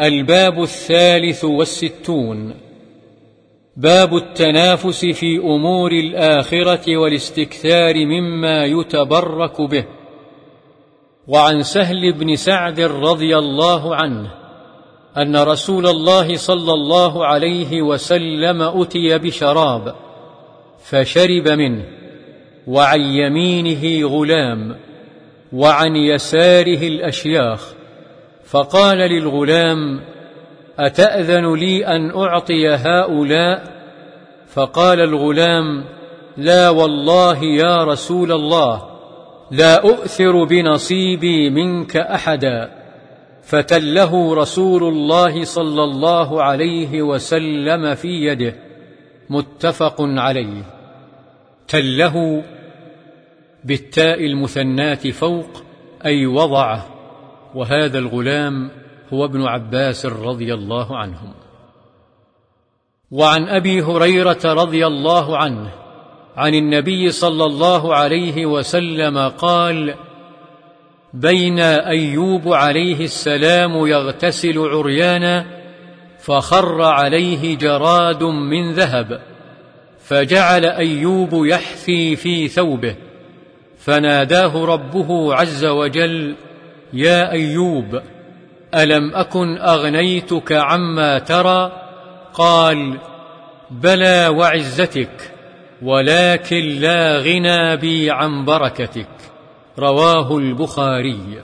الباب الثالث والستون. باب التنافس في أمور الآخرة والاستكثار مما يتبرك به. وعن سهل بن سعد رضي الله عنه أن رسول الله صلى الله عليه وسلم أتي بشراب فشرب منه وعن يمينه غلام وعن يساره الأشياخ فقال للغلام أتأذن لي أن أعطي هؤلاء؟ فقال الغلام لا والله يا رسول الله لا أؤثر بنصيبي منك أحدا. فتله رسول الله صلى الله عليه وسلم في يده. متفق عليه. تله بالتاء المثنات فوق أي وضعه. وهذا الغلام هو ابن عباس رضي الله عنهم. وعن أبي هريرة رضي الله عنه عن النبي صلى الله عليه وسلم قال بين أيوب عليه السلام يغتسل عريانا فخر عليه جراد من ذهب فجعل أيوب يحثي في ثوبه فناداه ربه عز وجل يا أيوب ألم أكن أغنيتك عما ترى؟ قال بلى وعزتك ولكن لا غنى بي عن بركتك. رواه البخاري.